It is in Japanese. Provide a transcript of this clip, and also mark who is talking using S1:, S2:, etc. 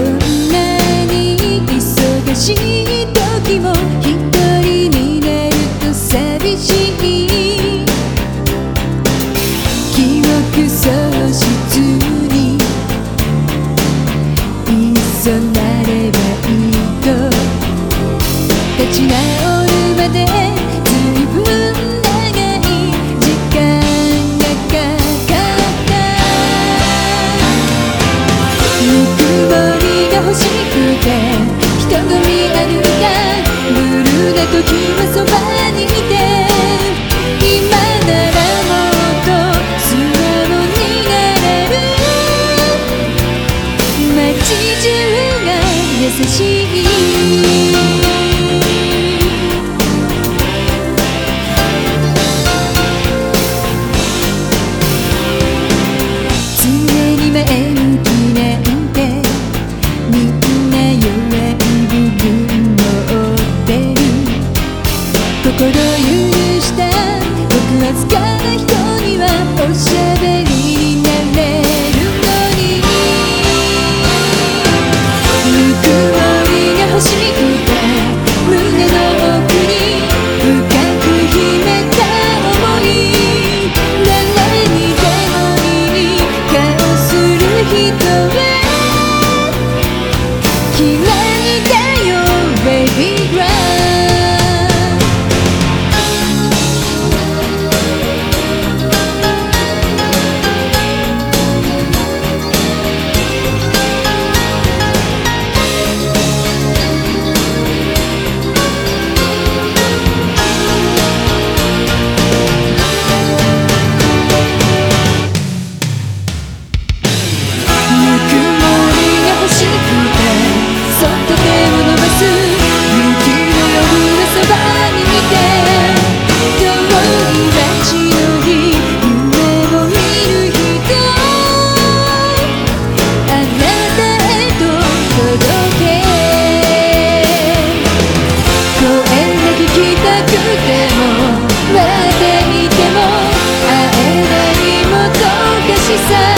S1: んなに忙しい時も一人になると寂しい記憶喪失に。いっそなればいいと立ち直るまで時は人は Jesus